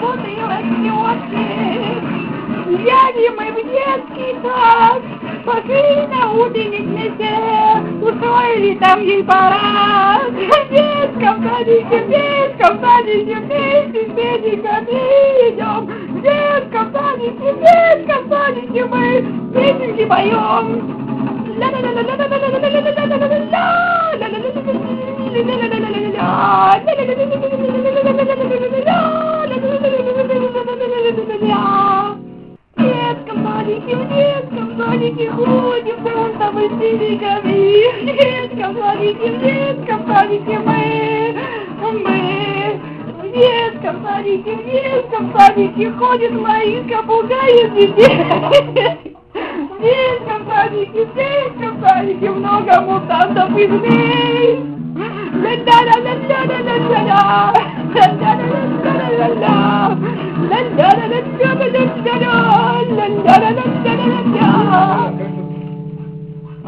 бутылочки очки. Взяли мы в детский сад, пошли на утренник вместе, устроили там ей парад. Садике, в детском садике, вместе с педиками идем. Садике, в детском садике мы песенки поем. В в детском садике ходим грунтовой берегами. В детском садике, в детском садике мы, мы. Детском садике, в детском садике ходит Маринка, пугает детей. Садике, в детском садике много мутантов и змей. Ля-ля-ля-ля-ля-ля-ля-ля.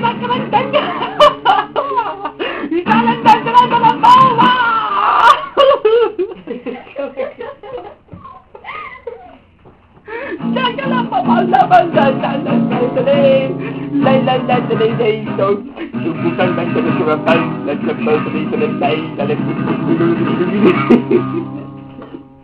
Danke, danke, danke! Ich kann ein Danke, danke, danke! Danke, danke, danke, danke, danke,